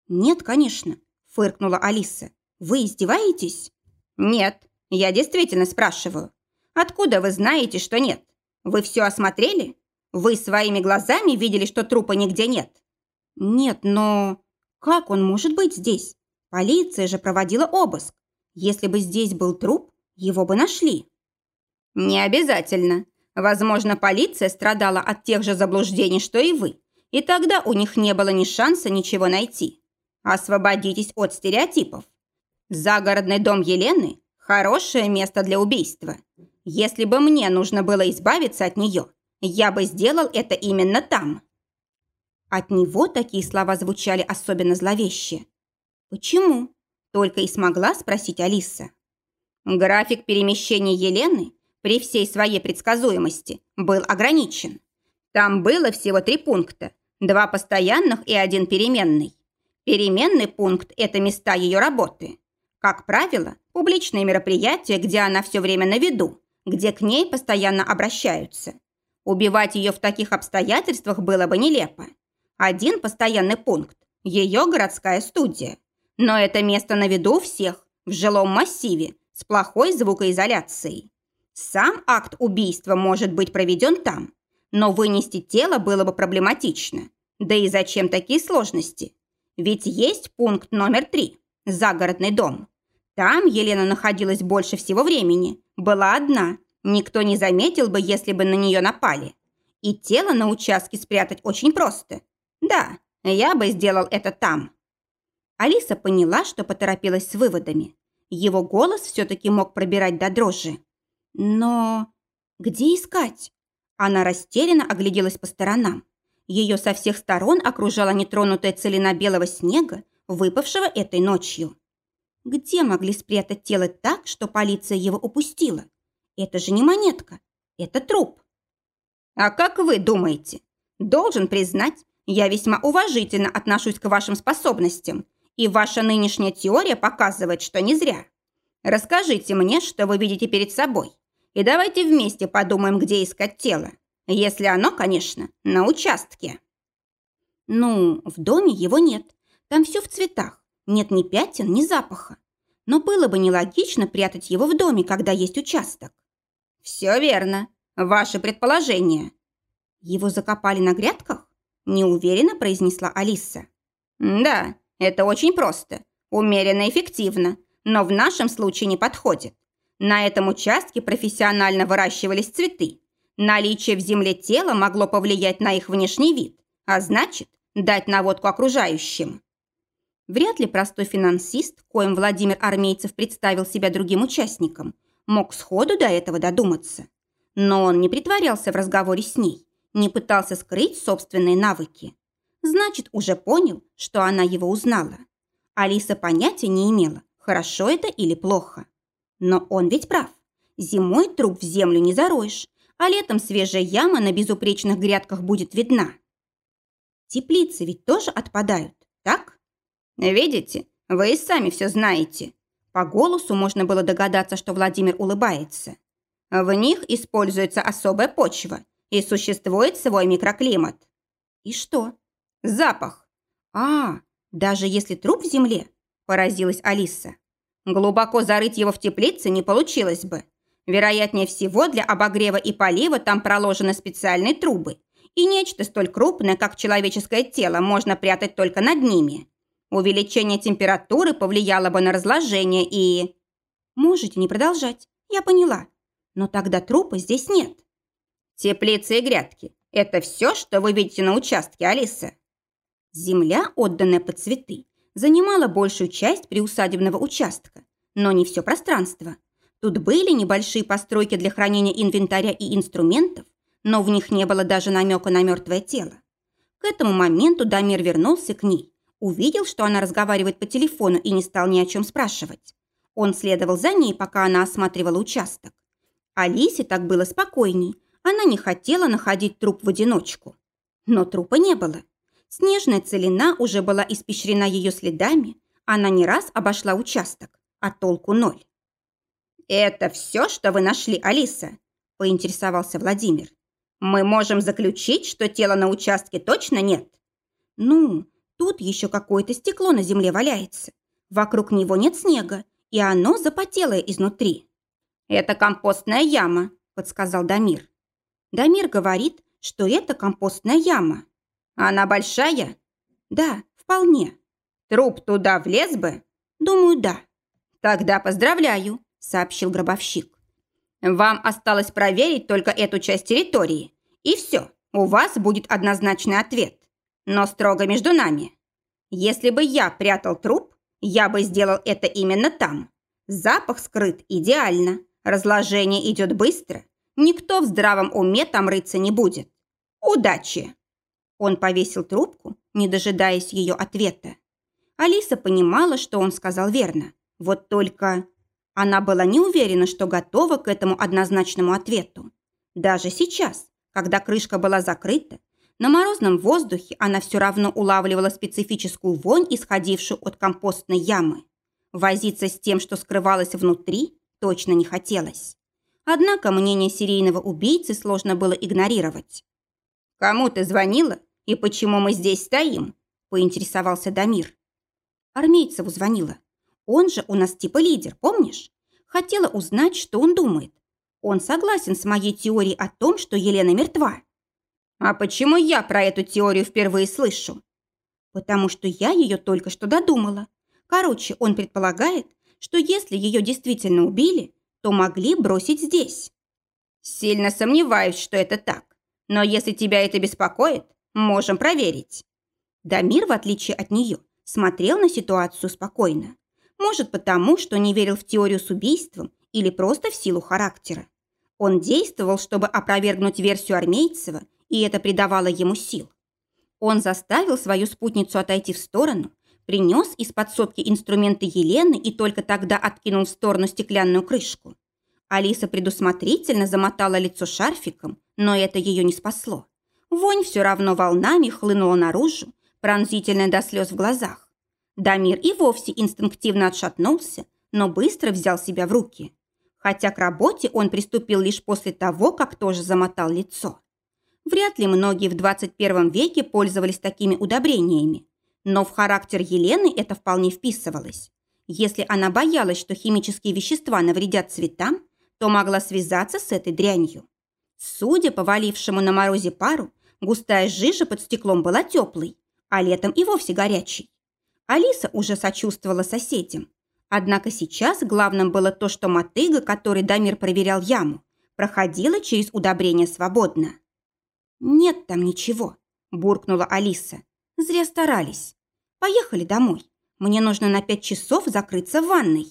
S1: Нет, конечно, фыркнула Алиса. Вы издеваетесь? Нет, я действительно спрашиваю. Откуда вы знаете, что нет? Вы все осмотрели? Вы своими глазами видели, что трупа нигде нет? Нет, но... Как он может быть здесь? Полиция же проводила обыск. Если бы здесь был труп, его бы нашли. Не обязательно. Возможно, полиция страдала от тех же заблуждений, что и вы. И тогда у них не было ни шанса ничего найти. Освободитесь от стереотипов. Загородный дом Елены – хорошее место для убийства. Если бы мне нужно было избавиться от нее, я бы сделал это именно там». От него такие слова звучали особенно зловеще. «Почему?» – только и смогла спросить Алиса. График перемещения Елены при всей своей предсказуемости был ограничен. Там было всего три пункта,
S2: Два постоянных и один переменный. Переменный пункт – это места ее работы. Как правило, публичные мероприятия, где она все время на виду, где к ней постоянно обращаются. Убивать ее в таких обстоятельствах было бы нелепо. Один постоянный пункт – ее городская студия. Но это место на виду у всех, в жилом массиве, с плохой звукоизоляцией. Сам акт убийства может быть проведен там, но вынести тело было бы проблематично. Да и зачем такие сложности? Ведь есть пункт номер три – загородный дом. Там Елена находилась больше всего времени, была одна. Никто не заметил бы, если бы на нее напали. И тело на участке спрятать очень просто. Да, я бы сделал это там. Алиса поняла, что поторопилась с выводами. Его голос все-таки мог пробирать до дрожи. Но где искать? Она растерянно огляделась по сторонам. Ее со всех сторон окружала нетронутая целина белого снега, выпавшего этой ночью. Где могли спрятать тело так, что полиция его упустила? Это же не монетка, это труп. А как вы думаете? Должен признать, я весьма уважительно отношусь к вашим способностям, и ваша нынешняя теория показывает, что не зря. Расскажите мне, что вы видите перед собой, и давайте вместе подумаем, где искать тело. Если оно, конечно, на участке. Ну, в доме его нет. Там все в цветах. Нет ни пятен, ни запаха. Но было бы нелогично прятать его в доме, когда есть участок. Все верно. Ваше предположение. Его закопали на грядках? Неуверенно произнесла Алиса. Да, это очень просто. Умеренно эффективно. Но в нашем случае не подходит. На этом участке профессионально выращивались цветы. Наличие в земле тела могло повлиять на их внешний вид, а значит, дать наводку окружающим. Вряд ли простой финансист, коим Владимир Армейцев представил себя другим участникам, мог сходу до этого додуматься. Но он не притворялся в разговоре с ней, не пытался скрыть собственные навыки. Значит, уже понял, что она его узнала. Алиса понятия не имела, хорошо это или плохо. Но он ведь прав. Зимой труп в землю не зароешь, а летом свежая яма на безупречных грядках будет видна. Теплицы ведь тоже отпадают, так? «Видите, вы и сами все знаете». По голосу можно было догадаться, что Владимир улыбается. В них используется особая почва и существует свой микроклимат. И что? Запах. А, даже если труп в земле, поразилась Алиса. Глубоко зарыть его в теплице не получилось бы. Вероятнее всего, для обогрева и полива там проложены специальные трубы, и нечто столь крупное, как человеческое тело, можно прятать только над ними. Увеличение температуры повлияло бы на разложение и... Можете не продолжать, я поняла. Но тогда трупа здесь нет. Теплицы и грядки – это все, что вы видите на участке, Алиса? Земля, отданная под цветы, занимала большую часть приусадебного участка, но не все пространство. Тут были небольшие постройки для хранения инвентаря и инструментов, но в них не было даже намека на мертвое тело. К этому моменту Дамир вернулся к ней Увидел, что она разговаривает по телефону и не стал ни о чем спрашивать. Он следовал за ней, пока она осматривала участок. Алисе так было спокойней. Она не хотела находить труп в одиночку. Но трупа не было. Снежная целина уже была испещрена ее следами. Она не раз обошла участок, а толку ноль. «Это все, что вы нашли, Алиса?» – поинтересовался Владимир. «Мы можем заключить, что тела на участке точно нет?» «Ну, Тут еще какое-то стекло на земле валяется. Вокруг него нет снега, и оно запотелое изнутри. «Это компостная яма», – подсказал Дамир. Дамир говорит, что это компостная яма. Она большая? Да, вполне. Труп туда влез бы? Думаю, да. Тогда поздравляю, сообщил гробовщик. Вам осталось проверить только эту часть территории. И все, у вас будет однозначный ответ но строго между нами. Если бы я прятал труп, я бы сделал это именно там. Запах скрыт идеально, разложение идет быстро, никто в здравом уме там рыться не будет. Удачи!» Он повесил трубку, не дожидаясь ее ответа. Алиса понимала, что он сказал верно. Вот только она была не уверена, что готова к этому однозначному ответу. Даже сейчас, когда крышка была закрыта,
S1: На морозном воздухе она все равно улавливала специфическую вонь, исходившую от компостной ямы. Возиться с тем, что скрывалось внутри, точно не хотелось. Однако мнение серийного убийцы сложно было игнорировать.
S2: «Кому ты звонила и почему мы здесь стоим?» – поинтересовался Дамир.
S1: Армейцеву звонила. Он же у нас типа лидер, помнишь? Хотела узнать, что он думает. Он согласен с моей теорией о том, что Елена мертва.
S2: А почему я про эту теорию впервые слышу?
S1: Потому что я ее только что додумала. Короче, он предполагает, что если ее действительно убили, то могли бросить здесь.
S2: Сильно сомневаюсь, что это так. Но если тебя это беспокоит, можем проверить.
S1: Дамир, в отличие от нее, смотрел на ситуацию спокойно. Может, потому, что не верил в теорию с убийством или просто в силу характера. Он действовал, чтобы опровергнуть версию Армейцева, и это придавало ему сил. Он заставил свою спутницу отойти в сторону, принес из подсобки инструменты Елены и только тогда откинул в сторону стеклянную крышку. Алиса предусмотрительно замотала лицо шарфиком, но это ее не спасло. Вонь все равно волнами хлынула наружу, пронзительная до слез в глазах. Дамир и вовсе инстинктивно отшатнулся, но быстро взял себя в руки. Хотя к работе он приступил лишь после того, как тоже замотал лицо. Вряд ли многие в 21 веке пользовались такими удобрениями. Но в характер Елены это вполне вписывалось. Если она боялась, что химические вещества навредят цветам, то могла связаться с этой дрянью. Судя по валившему на морозе пару, густая жижа под стеклом была теплой, а летом и вовсе горячей. Алиса уже сочувствовала соседям. Однако сейчас главным было то, что мотыга, который Дамир проверял яму, проходила через удобрение свободно. «Нет там ничего», – буркнула Алиса. Зря старались. Поехали домой. Мне нужно на пять часов закрыться в ванной.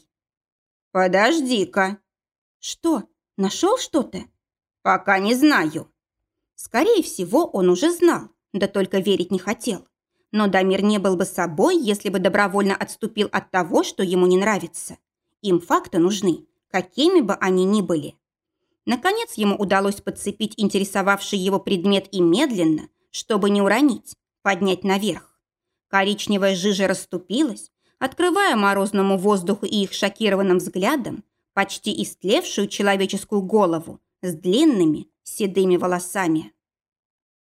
S2: Подожди-ка.
S1: Что, нашел что-то?
S2: Пока не знаю.
S1: Скорее всего, он уже знал, да только верить не хотел. Но Дамир не был бы собой, если бы добровольно отступил от того, что ему не нравится. Им факты нужны, какими бы они ни были. Наконец ему удалось подцепить интересовавший его предмет и медленно, чтобы не уронить, поднять наверх. Коричневая жижа расступилась, открывая морозному воздуху и их шокированным взглядом почти истлевшую человеческую голову с длинными седыми волосами.